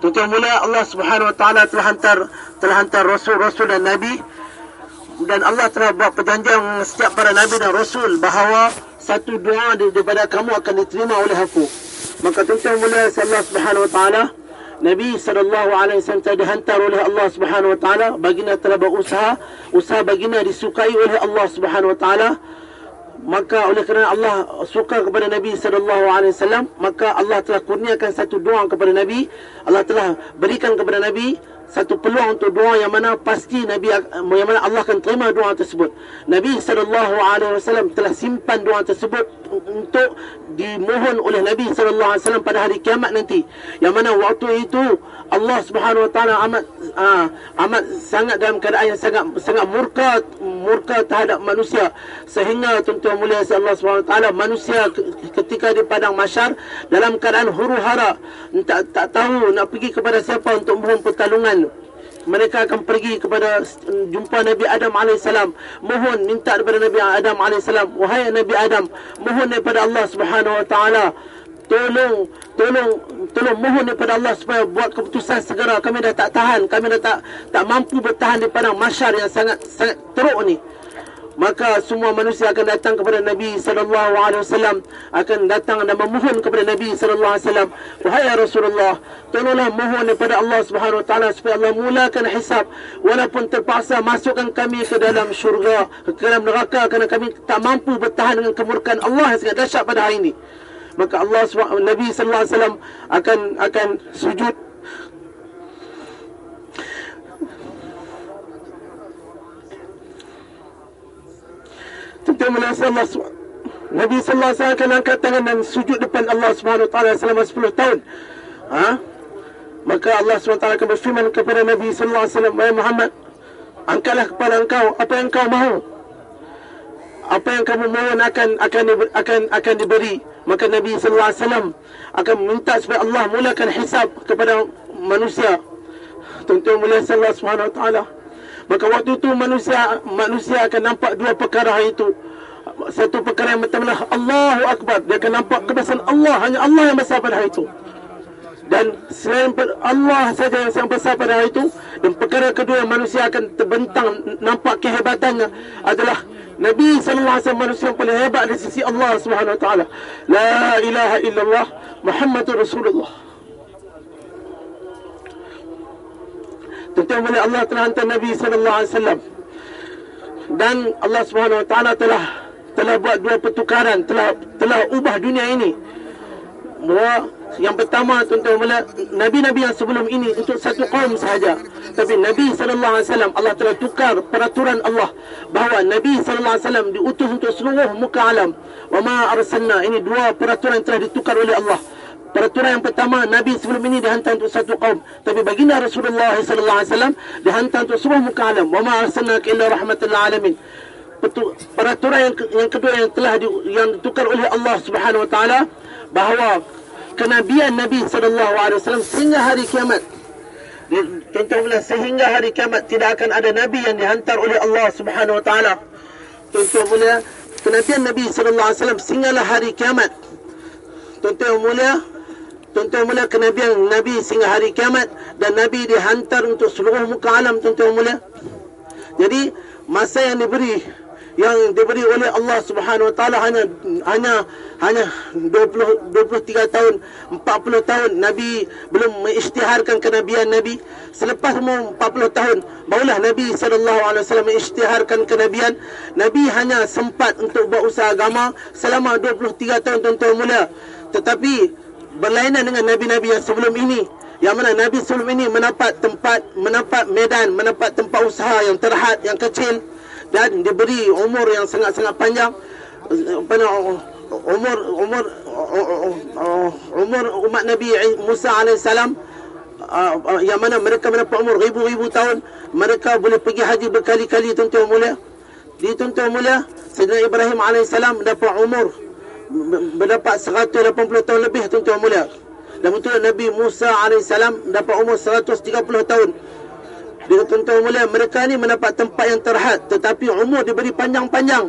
Tuan-tuan mulia Allah Subhanahu Wa Taala telah hantar telah hantar rasul-rasul dan nabi. Dan Allah telah buat perjanjian setiap para nabi dan rasul bahawa satu doa daripada kamu akan diterima oleh aku. Maka tuan-tuan mulia Allah Subhanahu Wa Taala Nabi sallallahu alaihi wasallam telah dihantar oleh Allah Subhanahu wa taala. Baginda telah berusaha usaha baginda disukai oleh Allah Subhanahu wa taala maka oleh kerana Allah suka kepada Nabi sallallahu alaihi wasallam maka Allah telah kurniakan satu doa kepada Nabi. Allah telah berikan kepada Nabi satu peluang untuk doa yang mana pasti Nabi yang mana Allah akan terima doa tersebut. Nabi sallallahu alaihi wasallam telah simpan doa tersebut untuk dimohon oleh Nabi sallallahu alaihi wasallam pada hari kiamat nanti. Yang mana waktu itu Allah Subhanahu wa taala amat uh, amat sangat dalam keadaan yang sangat sangat murka murka terhadap manusia sehingga tuan-tuan mulia Allah Subhanahu wa taala manusia ketika di padang mahsyar dalam keadaan huru-hara tak tak tahu nak pergi kepada siapa untuk mohon pertolongan mereka akan pergi kepada jumpa Nabi Adam AS mohon minta daripada Nabi Adam AS wahai Nabi Adam mohon daripada Allah Subhanahu Wa Taala tolong tolong tolong mohon daripada Allah supaya buat keputusan segera. Kami dah tak tahan kami dah tak tak mampu bertahan di padang masyar yang sangat sangat teruk ni maka semua manusia akan datang kepada Nabi sallallahu alaihi wasallam akan datang dan memohon kepada Nabi sallallahu alaihi wasallam wahai ya Rasulullah tolonglah mohon kepada Allah Subhanahu wa taala supaya Allah mulakan hisab. Walaupun terpaksa masukkan kami ke dalam syurga ke dalam neraka kerana kami tak mampu bertahan dengan kemurkaan Allah yang sangat dahsyat pada hari ini. Maka Allah Nabi sallallahu alaihi wasallam akan akan sujud Tuan-tuan melasa Allah Nabi sallallahu alaihi wasallam angkat tangan dan sujud depan Allah Subhanahu wa taala selama 10 tahun. Ha? Maka Allah SWT akan berfirman kepada Nabi sallallahu alaihi wasallam, "Wahai Muhammad, angkatlah kepala engkau apa yang engkau mahu. Apa yang kamu mohon akan akan akan akan diberi." Maka Nabi sallallahu alaihi wasallam akan minta supaya Allah mulakan hisab kepada manusia. Tuan-tuan mulia Allah Subhanahu wa taala. Maka waktu itu manusia manusia akan nampak dua perkara itu. Satu perkara yang pertama Allahu Akbar. Dia akan nampak kebesaran Allah. Hanya Allah yang besar pada hari itu. Dan selain Allah saja yang sangat besar pada hari itu. Dan perkara kedua yang manusia akan terbentang nampak kehebatannya adalah Nabi SAW manusia yang paling hebat di sisi Allah Taala. La ilaha illallah Muhammadur Rasulullah. Tuan-tuan boleh Allah telah hantar Nabi sallallahu alaihi wasallam. Dan Allah Subhanahu wa taala telah telah buat dua pertukaran, telah telah ubah dunia ini. Bahawa yang pertama tuan-tuan boleh nabi-nabi yang sebelum ini untuk satu kaum sahaja. Tapi Nabi wasallam Allah telah tukar peraturan Allah bahawa Nabi wasallam diutus untuk seluruh muka alam. Wa ma arsalna ini dua peraturan telah ditukar oleh Allah. Peraturan yang pertama Nabi sebelum ini dihantar untuk satu kaum tapi baginda Rasulullah wasallam dihantar untuk semua muka alam wa ma illa rahmatan lil alamin peraturan yang, yang kedua yang telah di, yang ditukar oleh Allah Subhanahu wa taala bahawa kenabian Nabi sallallahu alaihi wasallam sehingga hari kiamat Contohnya sehingga hari kiamat tidak akan ada nabi yang dihantar oleh Allah Subhanahu wa taala. Contohnya kenabian Nabi sallallahu alaihi wasallam sehinggalah hari kiamat. Mulia, tuan-tuan mulia kenabian Nabi sehingga hari kiamat dan Nabi dihantar untuk seluruh muka alam tuan-tuan mulia. Jadi masa yang diberi yang diberi oleh Allah Subhanahu Wa Taala hanya hanya hanya 20 23 tahun 40 tahun Nabi belum mengisytiharkan kenabian Nabi. Selepas umur 40 tahun barulah Nabi sallallahu alaihi wasallam mengisytiharkan kenabian. Nabi hanya sempat untuk buat usaha agama selama 23 tahun tuan-tuan mulia tetapi berlainan dengan nabi-nabi yang sebelum ini. Yang mana nabi sebelum ini mendapat tempat mendapat medan mendapat tempat usaha yang terhad yang kecil. Dan diberi umur yang sangat-sangat panjang. Umur umur umur umat Nabi Musa alaihissalam yang mana mereka mendapat umur ribu-ribu tahun. Mereka boleh pergi haji berkali-kali tuan-tuan mulia. Di tuan-tuan mulia Sayyidina Ibrahim alaihissalam mendapat umur mendapat 180 tahun lebih tuan-tuan mulia. Dan betul Nabi Musa alaihissalam dapat umur 130 tahun. Dengan tuan-tuan mulia mereka ni mendapat tempat yang terhad tetapi umur diberi panjang-panjang.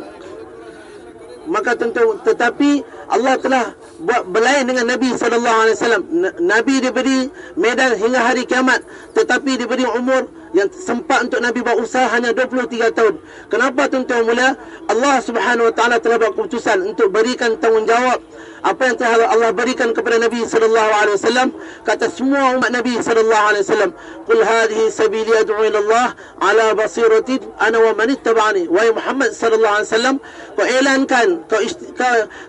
Maka tentu tetapi Allah telah buat berlain dengan Nabi sallallahu alaihi wasallam. Nabi diberi medan hingga hari kiamat tetapi diberi umur yang sempat untuk Nabi buat usaha hanya 23 tahun. Kenapa tuan-tuan mulia? Allah Subhanahu wa taala telah buat keputusan untuk berikan tanggungjawab apa yang telah Allah berikan kepada Nabi sallallahu alaihi wasallam kata semua umat Nabi sallallahu alaihi wasallam qul hadhihi sabili ad'u ila Allah ala basiratin ana wa man ittaba'ani wa Muhammad sallallahu alaihi wasallam kau elankan kau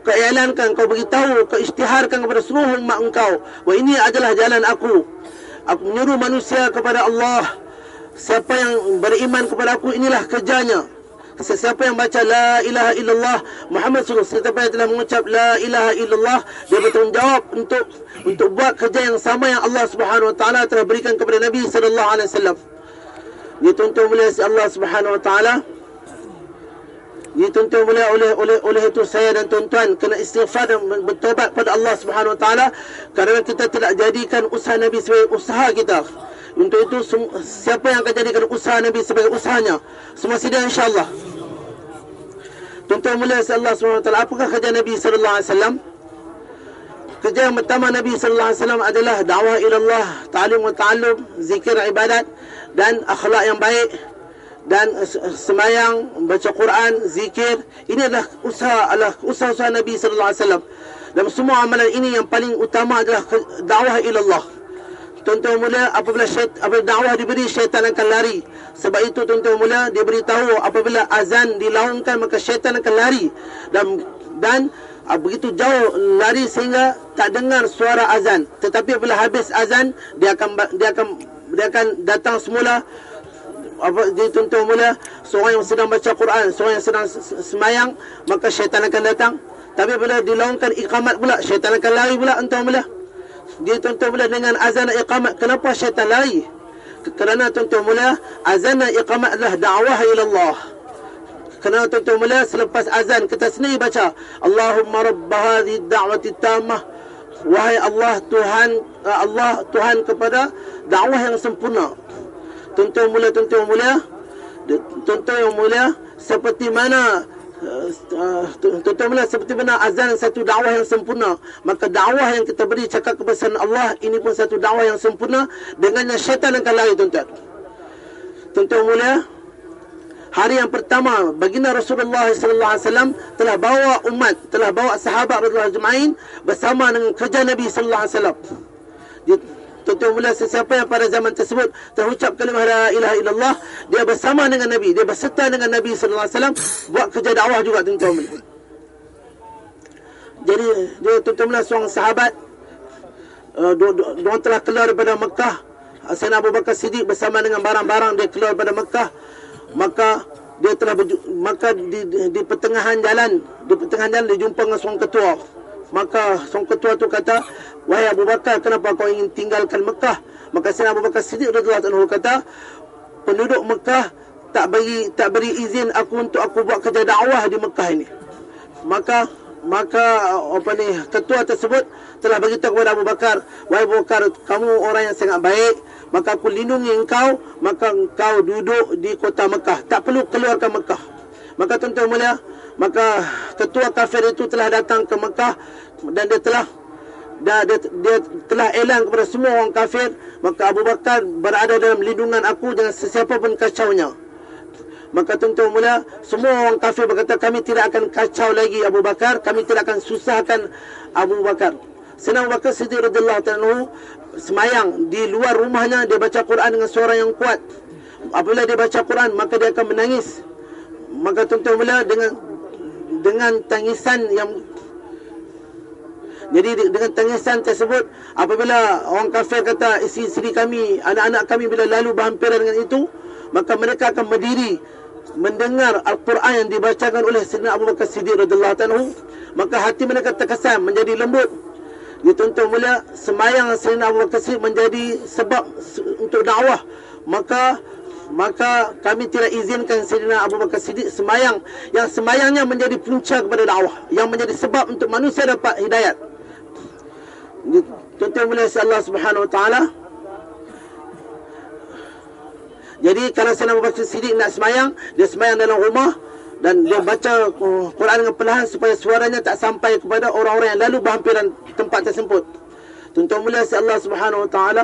kau elankan kau beritahu kau isytiharkan kepada seluruh umat engkau wa ini adalah jalan aku. Aku menyuruh manusia kepada Allah. Siapa yang beriman kepada aku inilah kerjanya. Sesiapa yang baca la ilaha illallah Muhammad sallallahu alaihi wasallam telah mengucap la ilaha illallah dia bertanggungjawab untuk untuk buat kerja yang sama yang Allah Subhanahu wa taala telah berikan kepada Nabi sallallahu alaihi wasallam. Dituntut oleh Allah Subhanahu wa taala dituntut oleh oleh oleh oleh itu saya dan tuan-tuan kena istighfar dan bertobat pada Allah Subhanahu wa taala kerana kita tidak jadikan usaha Nabi sebagai usaha kita. Untuk itu siapa yang akan jadikan usaha Nabi sebagai usahanya? Semua sedia insya-Allah. Tuan-tuan mulia Allah SWT Apakah kerja Nabi SAW Kerja yang pertama Nabi SAW adalah Da'wah ilallah Ta'alim wa ta'alum Zikir ibadat Dan akhlak yang baik Dan semayang Baca Quran Zikir Ini adalah usaha adalah usaha-usaha Nabi SAW Dan semua amalan ini yang paling utama adalah Da'wah ilallah Tuan-tuan mulia apabila syait, apabila dakwah diberi syaitan akan lari. Sebab itu tuan-tuan mulia dia beritahu apabila azan dilaungkan maka syaitan akan lari dan dan uh, begitu jauh lari sehingga tak dengar suara azan. Tetapi apabila habis azan dia akan dia akan dia akan datang semula tuan-tuan mulia seorang yang sedang baca Quran, seorang yang sedang semayang maka syaitan akan datang. Tapi bila dilaungkan iqamat pula syaitan akan lari pula tuan-tuan mulia dia tuan-tuan mulia dengan azan iqamat. Kenapa syaitan lari? Kerana tuan-tuan mulia azan iqamat adalah dakwah ila Allah kerana tuan-tuan mulia selepas azan kita sendiri baca Allahumma rabb hadhihi da'wati tammah wahai Allah Tuhan Allah Tuhan kepada dakwah yang sempurna tuan-tuan mulia tuan-tuan mulia tuan-tuan yang mulia seperti mana tuan-tuan melihat seperti mana azan satu dakwah yang sempurna. Maka dakwah yang kita beri cakap kebesaran Allah ini pun satu dakwah yang sempurna dengannya syaitan akan lari tuan-tuan. Tuan-tuan mulia hari yang pertama baginda Rasulullah sallallahu alaihi wasallam telah bawa umat telah bawa sahabat radhiyallahu ajma'in bersama dengan kerja Nabi sallallahu alaihi wasallam Tuan-tuan mula sesiapa yang pada zaman tersebut terucap kalimah la ilaha illallah dia bersama dengan Nabi dia berserta dengan Nabi sallallahu alaihi wasallam buat kerja dakwah juga tuan-tuan mula jadi dia tuan-tuan mula seorang sahabat uh, dia telah keluar daripada Mekah. Sayyidina Abu Bakar Siddiq bersama dengan barang-barang dia keluar daripada Mekah. Maka dia telah maka di, di, di pertengahan jalan di pertengahan jalan dia jumpa dengan seorang ketua maka sang ketua tu kata wahai Abu Bakar kenapa kau ingin tinggalkan Mekah? Maka Sayyidina Abu Bakar Siddiq radhiyallahu anhu kata penduduk Mekah tak beri tak beri izin aku untuk aku buat kerja dakwah di Mekah ini. Maka maka apa ni ketua tersebut telah beritahu kepada Abu Bakar wahai Abu Bakar kamu orang yang sangat baik maka aku lindungi engkau maka engkau duduk di kota Mekah. Tak perlu keluarkan Mekah. Maka tuan-tuan mulia maka ketua kafir itu telah datang ke Mekah dan dia telah dia, dia, dia telah elan kepada semua orang kafir. Maka Abu Bakar berada dalam lindungan aku dengan sesiapa pun kacaunya. Maka tuan-tuan mulia semua orang kafir berkata kami tidak akan kacau lagi Abu Bakar. Kami tidak akan susahkan Abu Bakar. Senang Bakar Siddiq radhiyallahu ta'ala semayang di luar rumahnya dia baca Quran dengan suara yang kuat. Apabila dia baca Quran maka dia akan menangis. Maka tuan-tuan mulia dengan dengan tangisan yang jadi dengan tangisan tersebut apabila orang kafir kata isteri-isteri kami, anak-anak kami bila lalu berhampiran dengan itu, maka mereka akan berdiri mendengar Al-Quran yang dibacakan oleh Sayyidina Abu Bakar Siddiq radhiyallahu anhu, maka hati mereka terkesan menjadi lembut. Dituntut mulia semayang Sayyidina Abu Bakar Siddiq menjadi sebab untuk dakwah. Maka maka kami tidak izinkan Sayyidina Abu Bakar Siddiq semayang. Yang semayangnya menjadi punca kepada dakwah. Yang menjadi sebab untuk manusia dapat hidayat. Tuan-tuan boleh Allah Subhanahu Wa Taala. Jadi kalau Sayyidina Abu Bakar Siddiq nak semayang dia semayang dalam rumah dan dia baca Quran dengan perlahan supaya suaranya tak sampai kepada orang-orang yang lalu berhampiran tempat tersebut. Tuan-tuan mulia Allah Subhanahu Wa Taala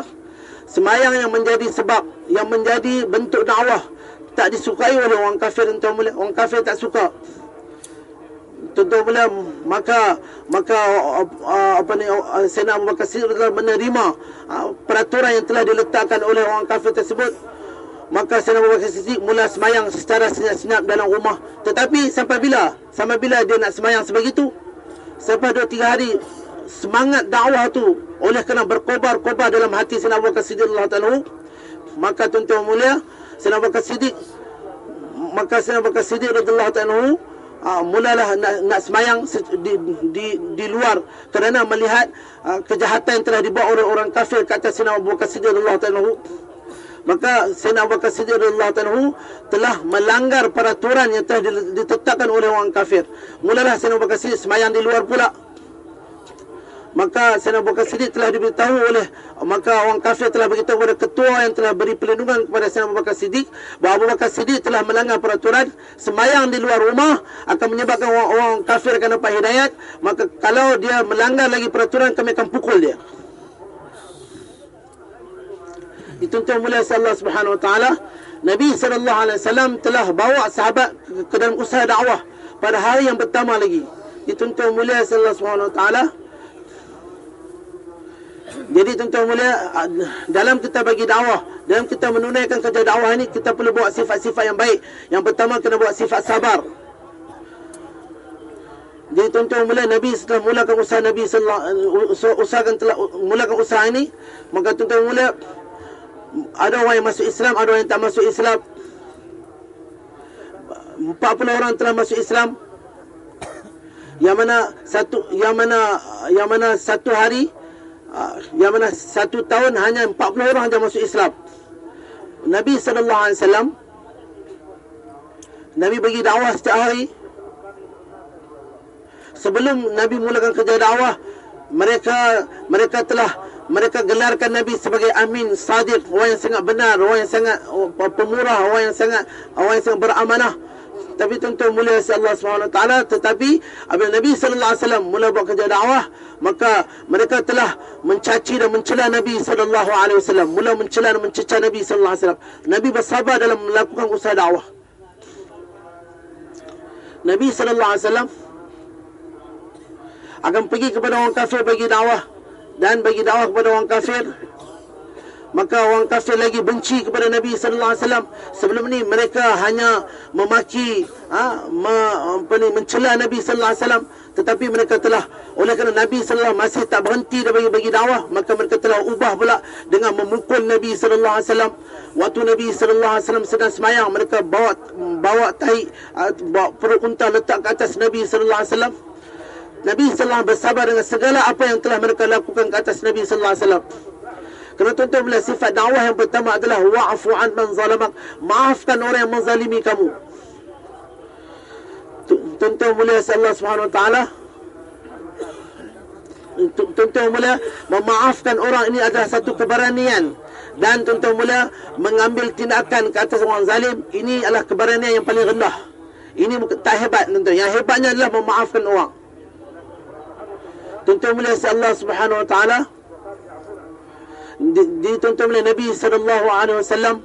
semayang yang menjadi sebab yang menjadi bentuk dakwah tak disukai oleh orang kafir tuan-tuan mulia orang kafir tak suka. Tuan-tuan mulia maka maka apa ni Abu Bakar Siddiq menerima peraturan yang telah diletakkan oleh orang kafir tersebut. Maka Abu Bakar Siddiq mula semayang secara senyap-senyap dalam rumah. Tetapi sampai bila? Sampai bila dia nak semayang sebegitu? Sampai 2 3 hari semangat dakwah tu oleh kerana berkobar-kobar dalam hati Sayyidina Abu Siddiq Allah Ta'ala maka tuan-tuan mulia Sayyidina Abu Siddiq maka Sayyidina Abu Siddiq radhiyallahu ta'ala uh, mulalah nak, nak semayang di, di, di luar kerana melihat uh, kejahatan yang telah dibuat oleh orang kafir ke atas Sayyidina Abu Siddiq radhiyallahu ta'ala maka Sayyidina Abu Bakar Siddiq radhiyallahu ta'ala telah melanggar peraturan yang telah ditetapkan oleh orang kafir. Mulalah Sayyidina Abu Bakar Siddiq semayang di luar pula maka Sayyidina Abu Bakar Siddiq telah diberitahu oleh maka orang kafir telah beritahu kepada ketua yang telah beri perlindungan kepada Sayyidina Abu Bakar Siddiq bahawa Abu Bakar Siddiq telah melanggar peraturan semayang di luar rumah akan menyebabkan orang, orang kafir akan dapat hidayat. Maka kalau dia melanggar lagi peraturan kami akan pukul dia. Dituntut mulia Allah Subhanahu Wa Taala. Nabi sallallahu alaihi wasallam telah bawa sahabat ke dalam usaha dakwah pada hari yang pertama lagi. Dituntut mulia Allah Subhanahu Wa Taala jadi tuan-tuan mulia dalam kita bagi dakwah, dalam kita menunaikan kerja dakwah ini kita perlu buat sifat-sifat yang baik. Yang pertama kena buat sifat sabar. Jadi tuan-tuan mulia Nabi setelah mulakan usaha Nabi sallallahu usahakan telah mulakan usaha ini, maka tuan-tuan mulia ada orang yang masuk Islam, ada orang yang tak masuk Islam. 40 orang telah masuk Islam. Yang mana satu yang mana yang mana satu hari Ah, yang mana satu tahun hanya 40 orang saja masuk Islam. Nabi sallallahu alaihi wasallam Nabi bagi dakwah setiap hari. Sebelum Nabi mulakan kerja dakwah, mereka mereka telah mereka gelarkan Nabi sebagai amin sadiq, orang yang sangat benar, orang yang sangat oh, pemurah, orang yang sangat orang yang sangat beramanah tapi tuan-tuan mulia si Allah SWT tetapi apabila Nabi wasallam mula buat kerja dakwah maka mereka telah mencaci dan mencela Nabi wasallam. Mula mencela dan mencecah Nabi wasallam. Nabi bersabar dalam melakukan usaha dakwah. Nabi wasallam akan pergi kepada orang kafir bagi dakwah dan bagi dakwah kepada orang kafir maka orang kafir lagi benci kepada Nabi sallallahu alaihi wasallam. Sebelum ni mereka hanya memaki ha, apa ni mencela Nabi sallallahu alaihi wasallam. Tetapi mereka telah oleh kerana Nabi sallallahu masih tak berhenti dan bagi bagi dakwah maka mereka telah ubah pula dengan memukul Nabi sallallahu alaihi wasallam. Waktu Nabi sallallahu alaihi wasallam sedang semayang mereka bawa bawa tai ha, bawa perut unta letak ke atas Nabi sallallahu alaihi wasallam. Nabi sallallahu bersabar dengan segala apa yang telah mereka lakukan ke atas Nabi sallallahu alaihi wasallam kerana tuan-tuan bila sifat dakwah yang pertama adalah wa'fu an man zalamak. Maafkan orang yang menzalimi kamu. Tuan-tuan mulia Allah Subhanahu wa taala. Tuan-tuan mulia memaafkan orang ini adalah satu keberanian dan tuan-tuan mulia mengambil tindakan ke atas orang zalim ini adalah keberanian yang paling rendah. Ini tak hebat tuan-tuan. Yang hebatnya adalah memaafkan orang. Tuan-tuan mulia Allah Subhanahu wa taala dituntut oleh Nabi sallallahu alaihi wasallam.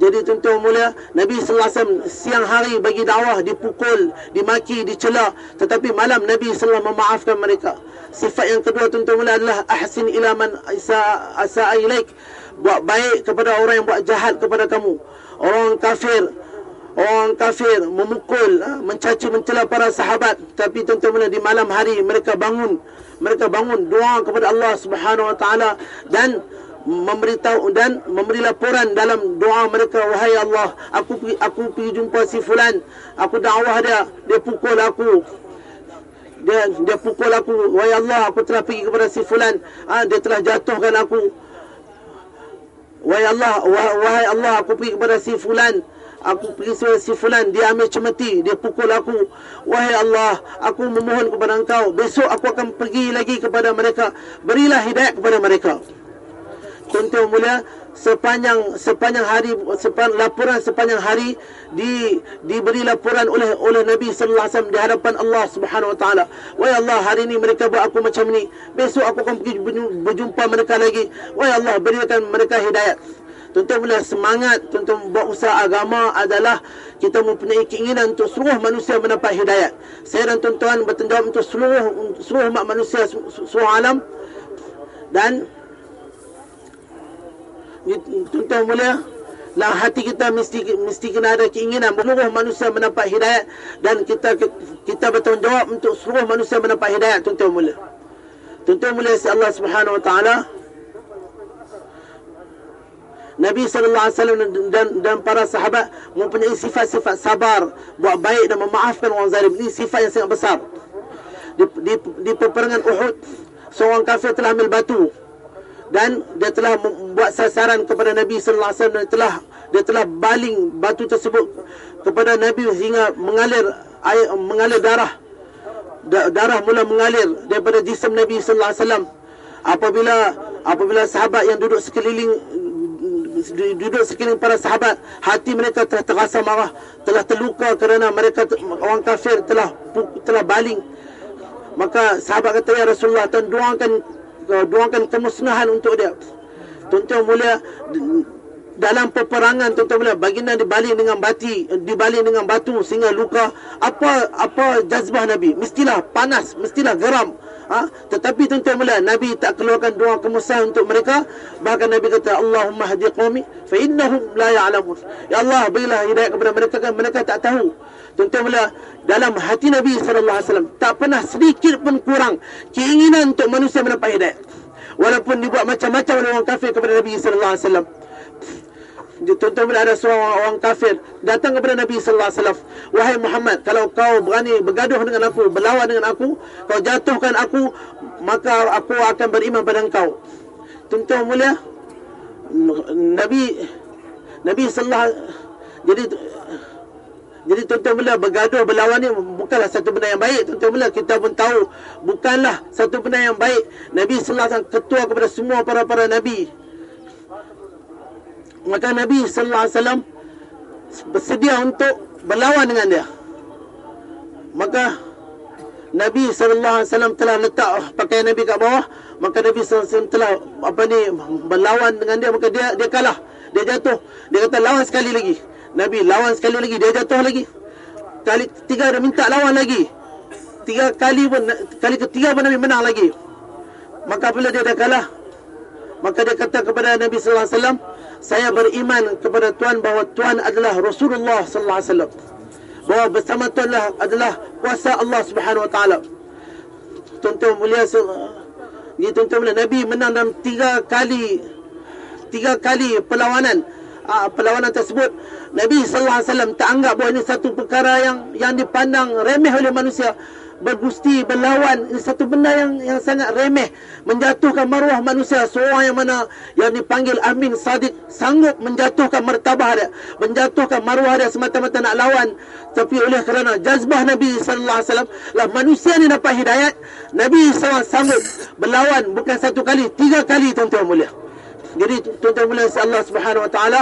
Jadi tuan-tuan mulia Nabi sallallahu alaihi wasallam siang hari bagi dakwah dipukul dimaki dicela. Tetapi malam Nabi sallallahu memaafkan mereka. Sifat yang kedua tuan-tuan mulia adalah ahsin ila man asa asa ilaik. Buat baik kepada orang yang buat jahat kepada kamu. Orang kafir orang kafir memukul ha, mencaci mencela para sahabat. Tapi tuan-tuan mulia di malam hari mereka bangun mereka bangun doa kepada Allah Subhanahu wa taala. Dan memberitahu dan memberi laporan dalam doa mereka wahai Allah aku pergi, aku pergi jumpa si fulan. Aku dakwah dia dia pukul aku. Dia dia pukul aku wahai Allah aku telah pergi kepada si fulan. Ha, dia telah jatuhkan aku. Wahai Allah wahai Allah aku pergi kepada si fulan. Aku pergi kepada si fulan dia ambil cemeti dia pukul aku. Wahai Allah aku memohon kepada engkau besok aku akan pergi lagi kepada mereka. Berilah hidayah kepada mereka tuan-tuan mulia sepanjang sepanjang hari sepan, laporan sepanjang hari di diberi laporan oleh oleh Nabi sallallahu alaihi wasallam di hadapan Allah Subhanahu wa taala. Wahai Allah, hari ini mereka buat aku macam ni. Besok aku akan pergi berjumpa mereka lagi. Wahai Allah, berikan mereka hidayat. Tuan-tuan semangat tuan-tuan buat usaha agama adalah kita mempunyai keinginan untuk seluruh manusia mendapat hidayat. Saya dan tuan-tuan bertanggungjawab untuk seluruh seluruh umat manusia seluruh alam dan tuan-tuan mulia dalam hati kita mesti mesti kena ada keinginan seluruh manusia mendapat hidayat dan kita kita bertanggungjawab untuk seluruh manusia mendapat hidayat tuan-tuan mulia. Tuan-tuan mulia si Allah Subhanahu wa taala Nabi sallallahu alaihi wasallam dan dan para sahabat mempunyai sifat-sifat sabar, buat baik dan memaafkan orang zalim. Ini sifat yang sangat besar. Di di, di peperangan Uhud, seorang kafir telah ambil batu dan dia telah membuat sasaran kepada Nabi sallallahu alaihi wasallam telah dia telah baling batu tersebut kepada Nabi sehingga mengalir air mengalir darah. Darah mula mengalir daripada jisim Nabi sallallahu alaihi wasallam. Apabila apabila sahabat yang duduk sekeliling duduk sekeliling para sahabat hati mereka telah terasa marah telah terluka kerana mereka orang kafir telah telah baling. Maka sahabat kata ya Rasulullah tuan doakan doakan kemusnahan untuk dia. Tuan-tuan mulia dalam peperangan tuan-tuan mulia baginda dibaling dengan bati dibaling dengan batu sehingga luka apa apa jazbah nabi mestilah panas mestilah geram ha? tetapi tuan-tuan mulia nabi tak keluarkan doa kemusnahan untuk mereka. Bahkan nabi kata Allahumma hadi qaumi fa innahum la ya'lamun. Ya Allah berilah hidayah kepada mereka kan mereka tak tahu. Tuan-tuan mulia dalam hati Nabi SAW tak pernah sedikit pun kurang keinginan untuk manusia mendapat hidayah. Walaupun dibuat macam-macam oleh orang kafir kepada Nabi SAW Tuan-tuan bila ada seorang orang kafir datang kepada Nabi sallallahu alaihi wasallam, "Wahai Muhammad, kalau kau berani bergaduh dengan aku, berlawan dengan aku, kau jatuhkan aku, maka aku akan beriman pada engkau." Tuan-tuan mulia, Nabi Nabi sallallahu jadi jadi tuan-tuan bila bergaduh berlawan ni bukanlah satu benda yang baik. Tuan-tuan bila kita pun tahu bukanlah satu benda yang baik. Nabi sallallahu ketua kepada semua para-para nabi. Maka Nabi sallallahu alaihi wasallam bersedia untuk berlawan dengan dia. Maka Nabi sallallahu alaihi wasallam telah letak pakaian Nabi kat bawah, maka Nabi sallallahu alaihi wasallam telah apa ni berlawan dengan dia maka dia dia kalah. Dia jatuh. Dia kata lawan sekali lagi. Nabi lawan sekali lagi dia jatuh lagi. Kali ketiga dia minta lawan lagi. Tiga kali pun kali ketiga pun Nabi menang lagi. Maka bila dia dah kalah maka dia kata kepada Nabi sallallahu alaihi wasallam, saya beriman kepada Tuhan bahawa Tuhan adalah Rasulullah sallallahu alaihi wasallam. Bahawa bersama Tuhan adalah kuasa Allah Subhanahu wa taala. Tuan-tuan mulia ni tuan-tuan mulia Nabi menang dalam tiga kali tiga kali perlawanan uh, perlawanan tersebut Nabi sallallahu alaihi wasallam tak anggap bahawa ini satu perkara yang yang dipandang remeh oleh manusia bergusti berlawan satu benda yang yang sangat remeh. Menjatuhkan maruah manusia. Seorang yang mana yang dipanggil Amin Sadiq sanggup menjatuhkan martabat dia. Menjatuhkan maruah dia semata-mata nak lawan. Tapi oleh kerana jazbah Nabi sallallahu alaihi wasallam lah manusia ni dapat hidayat Nabi SAW sanggup berlawan bukan satu kali tiga kali tuan-tuan mulia. Jadi tuan-tuan mulia Allah Subhanahu wa taala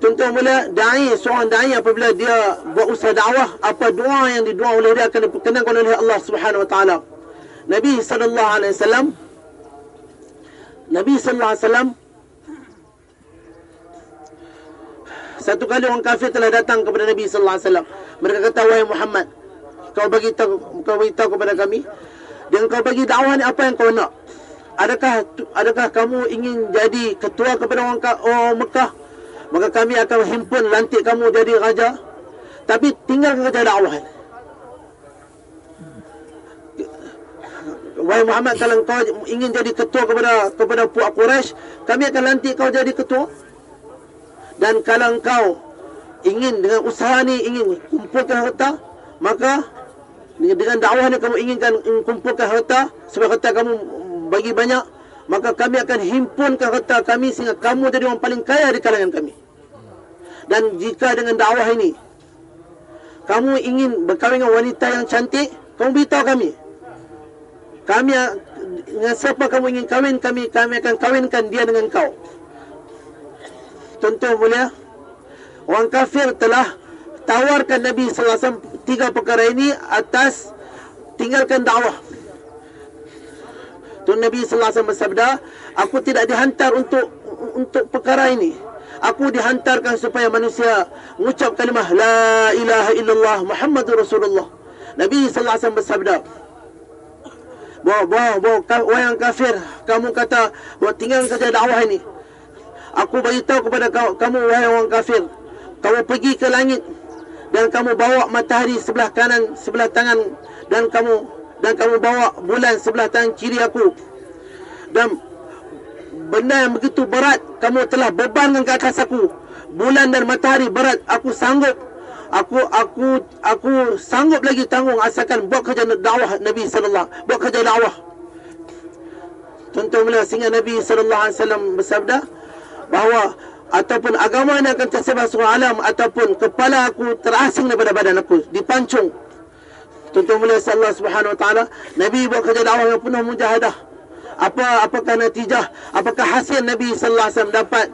tuan-tuan mulia dai seorang dai apabila dia buat usaha dakwah apa doa yang didoa oleh dia akan diperkenankan oleh Allah Subhanahu wa taala. Nabi sallallahu alaihi wasallam Nabi sallallahu alaihi wasallam satu kali orang kafir telah datang kepada Nabi sallallahu alaihi wasallam. Mereka kata wahai Muhammad, kau bagi tahu kau beritahu kepada kami dan kau bagi dakwah ni apa yang kau nak? adakah adakah kamu ingin jadi ketua kepada orang, orang Mekah maka kami akan himpun lantik kamu jadi raja. Tapi tinggalkan kerja dakwah Wahai Muhammad kalau kau ingin jadi ketua kepada kepada puak Quraisy kami akan lantik kau jadi ketua. Dan kalau kau ingin dengan usaha ni ingin kumpulkan harta maka dengan dakwah ni kamu inginkan kumpulkan harta sebab harta kamu bagi banyak maka kami akan himpunkan harta kami sehingga kamu jadi orang paling kaya di kalangan kami. Dan jika dengan dakwah ini kamu ingin berkahwin dengan wanita yang cantik kamu beritahu kami. Kami dengan siapa kamu ingin kahwin kami kami akan kahwinkan dia dengan kau. Tentu mulia orang kafir telah tawarkan Nabi wasallam tiga perkara ini atas tinggalkan dakwah Tuan Nabi sallallahu alaihi wasallam bersabda aku tidak dihantar untuk untuk perkara ini. Aku dihantarkan supaya manusia mengucap kalimah la ilaha illallah muhammadur rasulullah. Nabi sallallahu alaihi wasallam bersabda bahawa bahawa bahawa orang kafir. Kamu kata bahawa tinggal saja dakwah ini. Aku beritahu kepada kau, kamu wahai orang kafir. Kamu pergi ke langit dan kamu bawa matahari sebelah kanan sebelah tangan dan kamu dan kamu bawa bulan sebelah tangan kiri aku. Dan benda yang begitu berat kamu telah bebankan ke atas aku. Bulan dan matahari berat aku sanggup. Aku aku aku sanggup lagi tanggung asalkan buat kerja dakwah Nabi sallallahu buat kerja dakwah. Tentu mulia sehingga Nabi sallallahu alaihi wasallam bersabda bahawa ataupun agama ini akan tersebar seluruh alam ataupun kepala aku terasing daripada badan aku dipancung Tentu mulia Allah Subhanahu wa taala Nabi buat kerja dakwah yang penuh mujahadah. Apa apakah natijah apakah hasil Nabi sallallahu alaihi wasallam dapat?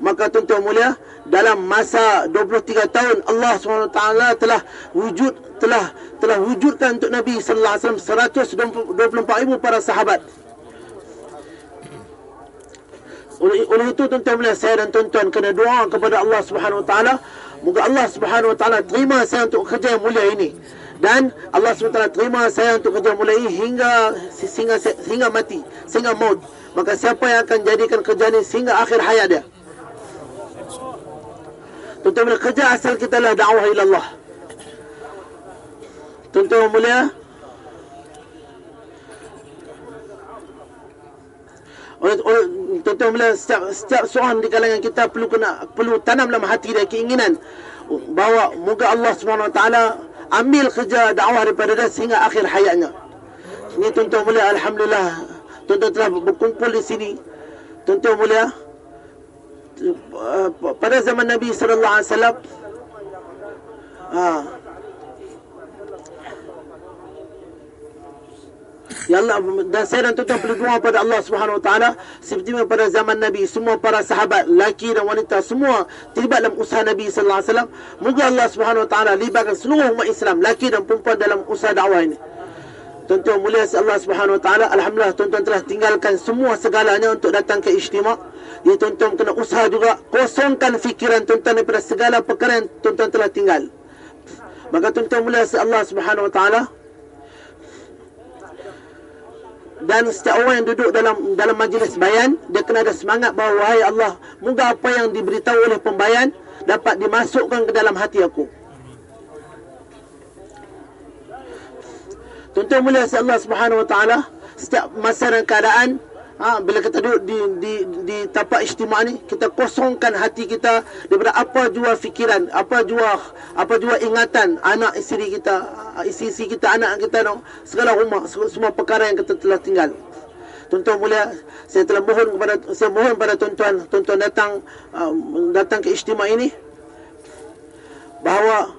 Maka tuan-tuan mulia dalam masa 23 tahun Allah SWT telah wujud telah telah wujudkan untuk Nabi sallallahu alaihi wasallam 124 ribu para sahabat. Oleh, oleh itu tuan-tuan mulia saya dan tuan-tuan kena doa kepada Allah Subhanahu wa taala. Moga Allah Subhanahu wa taala terima saya untuk kerja yang mulia ini dan Allah SWT terima saya untuk kerja mulia ini hingga sehingga sehingga mati sehingga maut maka siapa yang akan jadikan kerja ini sehingga akhir hayat dia Tuan-tuan kerja asal kita lah dakwah ila Allah. Tuan-tuan mulia. Tuan-tuan setiap, setiap seorang di kalangan kita perlu kena perlu tanam dalam hati dia keinginan bahawa moga Allah Taala ambil kerja dakwah daripada dia sehingga akhir hayatnya. Ini tuan-tuan mulia alhamdulillah tuan-tuan telah berkumpul di sini. Tuan-tuan mulia pada zaman Nabi sallallahu alaihi wasallam Ya Allah dan saya dan tuan perlu doa pada Allah Subhanahu Wa Taala seperti pada zaman Nabi semua para sahabat laki dan wanita semua terlibat dalam usaha Nabi sallallahu alaihi wasallam. Moga Allah Subhanahu Wa Taala libatkan seluruh umat Islam laki dan perempuan dalam usaha dakwah ini. Tuan-tuan mulia Allah Subhanahu Wa Taala alhamdulillah tuan-tuan telah tinggalkan semua segalanya untuk datang ke istimewa Ya tuan-tuan kena usaha juga Kosongkan fikiran tuan-tuan daripada segala perkara yang tuan-tuan telah tinggal. Maka tuan-tuan mulia Allah subhanahu wa ta'ala dan setiap orang yang duduk dalam dalam majlis bayan dia kena ada semangat bahawa wahai Allah moga apa yang diberitahu oleh pembayan dapat dimasukkan ke dalam hati aku. Tuan-tuan mulia Allah Subhanahu wa taala setiap masa dan keadaan Ha, bila kita duduk di, di, di tapak istimewa ni, kita kosongkan hati kita daripada apa jua fikiran, apa jua apa jua ingatan anak isteri kita, isteri kita, anak kita, no, segala rumah, semua perkara yang kita telah tinggal. Tuan-tuan mulia, saya telah mohon kepada saya mohon pada tuan-tuan, tuan-tuan datang um, datang ke istimewa ini bahawa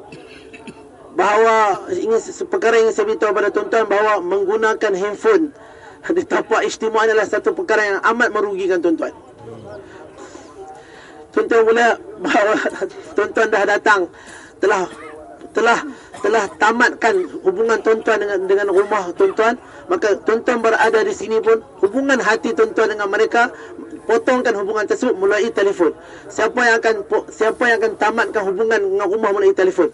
bahawa ingin perkara yang saya beritahu pada tuan-tuan bahawa menggunakan handphone di tapak istimewa adalah satu perkara yang amat merugikan tuan-tuan. Tuan-tuan bahawa tuan-tuan dah datang telah telah telah tamatkan hubungan tuan-tuan dengan dengan rumah tuan-tuan, maka tuan-tuan berada di sini pun hubungan hati tuan-tuan dengan mereka potongkan hubungan tersebut melalui telefon. Siapa yang akan siapa yang akan tamatkan hubungan dengan rumah melalui telefon?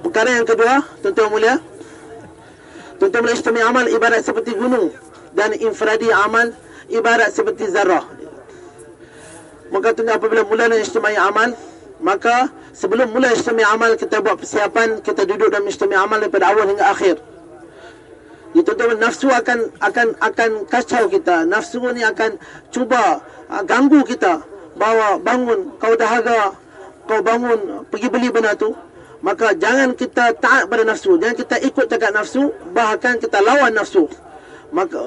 Perkara yang kedua, tuan-tuan mulia, Tuan-tuan boleh istimewa amal ibarat seperti gunung dan infradi amal ibarat seperti zarah. Maka tuan apabila mula istimewa amal, maka sebelum mula istimewa amal kita buat persiapan, kita duduk dalam istimewa amal daripada awal hingga akhir. Itu tuan nafsu akan akan akan kacau kita. Nafsu ni akan cuba uh, ganggu kita bahawa bangun kau dahaga kau bangun pergi beli benda tu maka jangan kita taat pada nafsu jangan kita ikut cakap nafsu bahkan kita lawan nafsu. Maka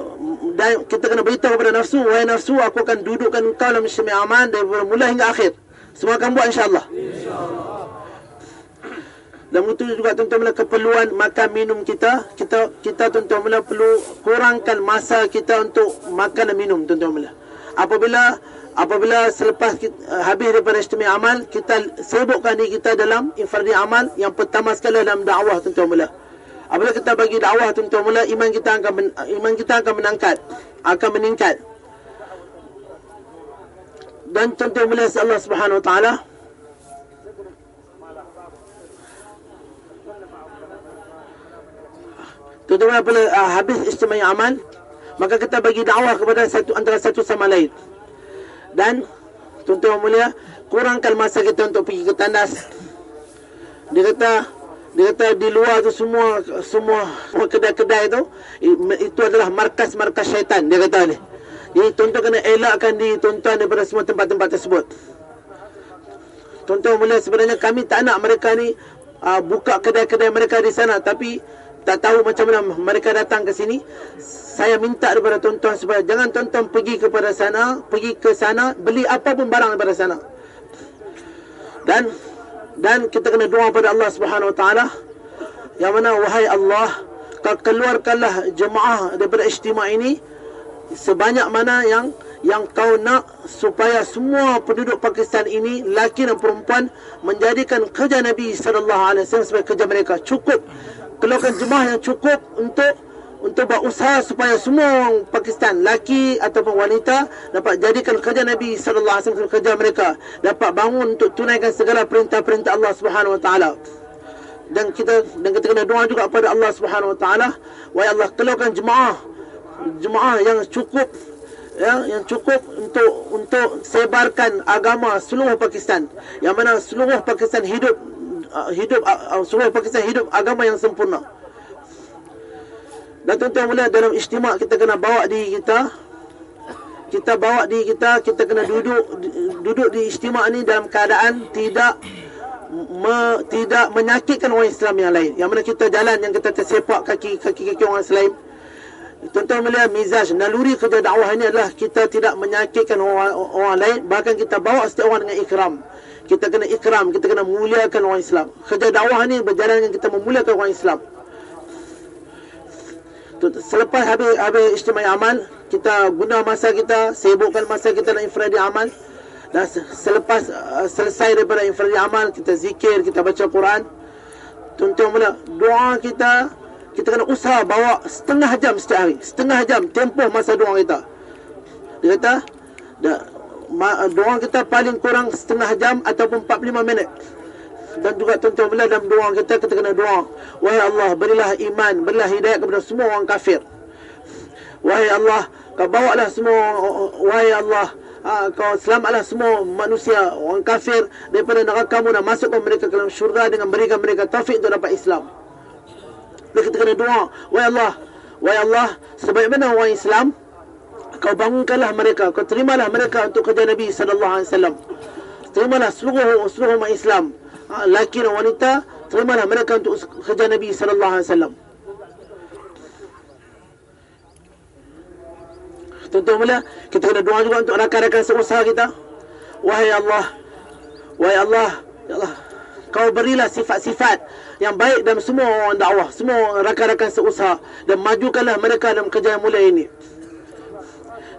dan kita kena beritahu kepada nafsu wahai nafsu aku akan dudukkan kau dalam syami aman dari mula hingga akhir. Semua akan buat insyaallah. Dan itu juga tuan-tuan mula keperluan makan minum kita kita kita tuan-tuan mula perlu kurangkan masa kita untuk makan dan minum tuan-tuan mula apabila apabila selepas kita, habis daripada istimewa amal kita sibukkan diri kita dalam infradi amal yang pertama sekali dalam dakwah tuan-tuan mula apabila kita bagi dakwah tuan-tuan mula iman kita akan men, iman kita akan menangkat akan meningkat dan tuan-tuan mula Allah Subhanahu wa taala Tuan-tuan apabila uh, habis istimewa amal maka kita bagi dakwah kepada satu antara satu sama lain. Dan tuan-tuan mulia kurangkan masa kita untuk pergi ke tandas. Dia kata dia kata di luar tu semua semua kedai-kedai tu itu adalah markas-markas syaitan dia kata ni. Jadi tuan-tuan kena elakkan di tuan-tuan daripada semua tempat-tempat tersebut. Tuan-tuan mulia sebenarnya kami tak nak mereka ni uh, buka kedai-kedai mereka di sana tapi tak tahu macam mana mereka datang ke sini saya minta kepada tuan-tuan supaya jangan tuan-tuan pergi kepada sana pergi ke sana beli apa pun barang daripada sana. Dan dan kita kena doa kepada Allah Subhanahu Wa Taala yang mana wahai Allah keluarkanlah jemaah daripada istimewa ini sebanyak mana yang yang kau nak supaya semua penduduk Pakistan ini laki dan perempuan menjadikan kerja Nabi sallallahu alaihi wasallam sebagai kerja mereka. Cukup keluarkan jemaah yang cukup untuk untuk berusaha supaya semua orang Pakistan laki ataupun wanita dapat jadikan kerja Nabi sallallahu alaihi wasallam kerja mereka. Dapat bangun untuk tunaikan segala perintah-perintah Allah Subhanahu wa taala. Dan kita dan kita kena doa juga kepada Allah Subhanahu wa taala wahai Allah keluarkan jemaah jemaah yang cukup ya yang cukup untuk untuk sebarkan agama seluruh Pakistan. Yang mana seluruh Pakistan hidup Uh, hidup uh, uh, seluruh Pakistan hidup agama yang sempurna. Dan tuan-tuan mula dalam istimewa kita kena bawa diri kita kita bawa diri kita kita kena duduk duduk di istimewa ni dalam keadaan tidak me, tidak menyakitkan orang Islam yang lain. Yang mana kita jalan yang kita tersepak kaki kaki kaki orang Islam. Tuan-tuan melihat mizaj naluri kerja dakwah ini adalah kita tidak menyakitkan orang, orang lain bahkan kita bawa setiap orang dengan ikram kita kena ikram, kita kena muliakan orang Islam. Kerja dakwah ni berjalan dengan kita memuliakan orang Islam. Selepas habis habis istimewa amal, kita guna masa kita, sibukkan masa kita dalam infradi amal. Dan selepas uh, selesai daripada infradi amal, kita zikir, kita baca Quran. Tuan-tuan mula, doa kita, kita kena usaha bawa setengah jam setiap hari. Setengah jam tempoh masa doa kita. Dia kata, doa kita paling kurang setengah jam ataupun 45 minit dan juga tuan-tuan bila dalam doa kita kita kena doa wahai Allah berilah iman berilah hidayah kepada semua orang kafir wahai Allah kau bawa lah semua wahai Allah ha, kau selamatlah semua manusia orang kafir daripada neraka mu dan masukkan mereka ke dalam syurga dengan berikan mereka taufik untuk dapat Islam kita kena doa. Wahai Allah wahai Allah sebagaimana orang Islam kau bangunkanlah mereka kau terimalah mereka untuk kerja Nabi wasallam. Terimalah seluruh seluruh umat Islam. Ha, laki dan wanita terimalah mereka untuk kerja Nabi wasallam. Tuan-tuan mula, kita kena doa juga untuk rakan-rakan seusaha kita. Wahai Allah, wahai Allah, ya Allah, kau berilah sifat-sifat yang baik dalam semua orang dakwah, semua rakan-rakan seusaha dan majukanlah mereka dalam kerja yang mulia ini.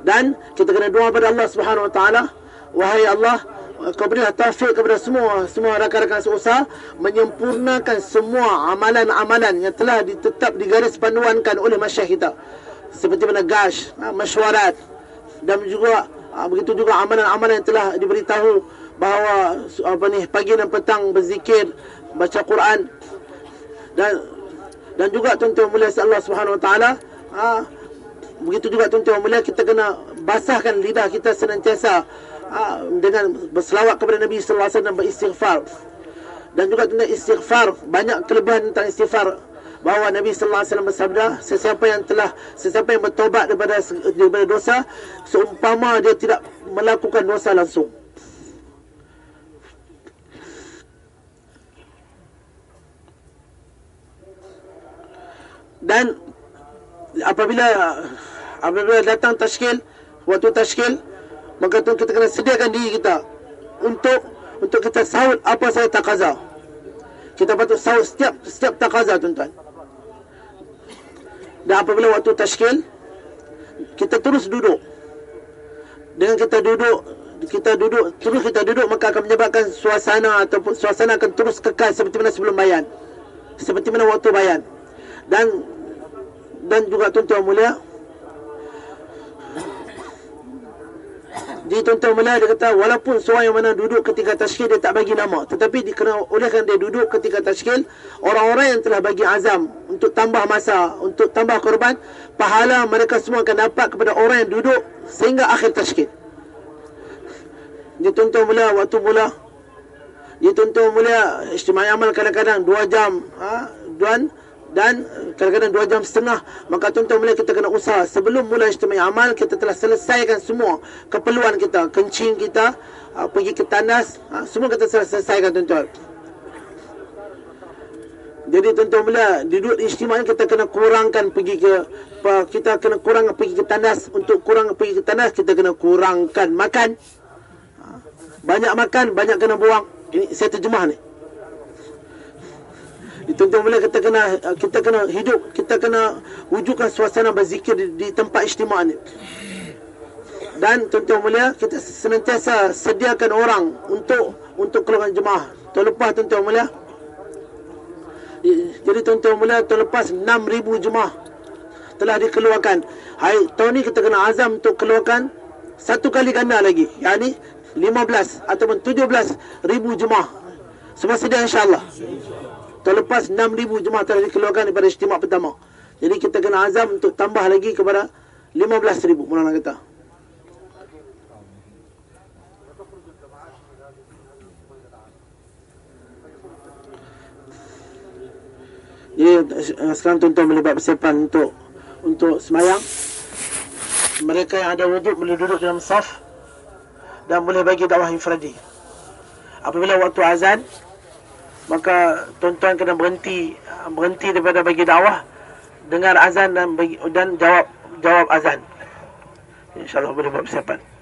Dan kita kena doa kepada Allah Subhanahu Wa Taala wahai Allah kau berilah taufik kepada semua semua rakan-rakan seusaha menyempurnakan semua amalan-amalan yang telah ditetap digaris panduankan oleh masyayikh kita seperti mana ha, mesyuarat dan juga ha, begitu juga amalan-amalan yang telah diberitahu bahawa apa ni pagi dan petang berzikir baca Quran. Dan dan juga tuan-tuan mulia Allah Subhanahu Wa Taala ha, begitu juga tuan-tuan mulia kita kena basahkan lidah kita senantiasa ha, dengan berselawat kepada Nabi sallallahu alaihi wasallam beristighfar. Dan juga tentang istighfar banyak kelebihan tentang istighfar. Bahawa Nabi sallallahu alaihi wasallam bersabda sesiapa yang telah sesiapa yang bertobat daripada daripada dosa seumpama dia tidak melakukan dosa langsung dan apabila apabila datang tashkil waktu tashkil maka tu kita kena sediakan diri kita untuk untuk kita sahut apa saya takaza kita patut sahur setiap setiap taqaza tuan-tuan. Dan apabila waktu tashkil kita terus duduk. Dengan kita duduk kita duduk terus kita duduk maka akan menyebabkan suasana ataupun suasana akan terus kekal seperti mana sebelum bayan. Seperti mana waktu bayan. Dan dan juga tuan-tuan mulia Jadi tuan-tuan mulia dia kata walaupun seorang yang mana duduk ketika tashkil dia tak bagi nama tetapi di, kerana oleh kerana dia duduk ketika tashkil orang-orang yang telah bagi azam untuk tambah masa untuk tambah korban pahala mereka semua akan dapat kepada orang yang duduk sehingga akhir tashkil. Jadi tuan-tuan mulia waktu mula jadi tuan-tuan mulia istimewa amal kadang-kadang 2 jam ha, tuan dan kadang-kadang dua jam setengah maka tuan-tuan boleh kita kena usaha sebelum mula istimewa amal kita telah selesaikan semua keperluan kita kencing kita uh, pergi ke tandas. Uh, semua kita telah selesaikan tuan-tuan. Jadi tuan-tuan boleh duduk istimewa kita kena kurangkan pergi ke kita kena kurang pergi ke tandas. Untuk kurang pergi ke tandas kita kena kurangkan makan. Uh, banyak makan banyak kena buang. Ini saya terjemah ni tuan-tuan boleh kita kena kita kena hidup kita kena wujudkan suasana berzikir di, di tempat istimewa ni. Dan tuan-tuan mulia kita senantiasa sediakan orang untuk untuk keluarga jemaah. Terlepas tuan-tuan mulia jadi tuan-tuan mulia terlepas 6000 jemaah telah dikeluarkan. Hai tahun ni kita kena azam untuk keluarkan satu kali ganda lagi yakni 15 ataupun 17 ribu jemaah. Semua sedia insyaAllah Terlepas 6,000 jemaah telah dikeluarkan daripada istimewa pertama. Jadi kita kena azam untuk tambah lagi kepada 15,000 mulana kata. Jadi sekarang tuan-tuan boleh buat persiapan untuk untuk semayang. Mereka yang ada wujud boleh duduk dalam saf dan boleh bagi dakwah infradi. Apabila waktu azan, maka tuan-tuan kena berhenti berhenti daripada bagi dakwah dengar azan dan bagi, dan jawab jawab azan. Insyaallah boleh buat persiapan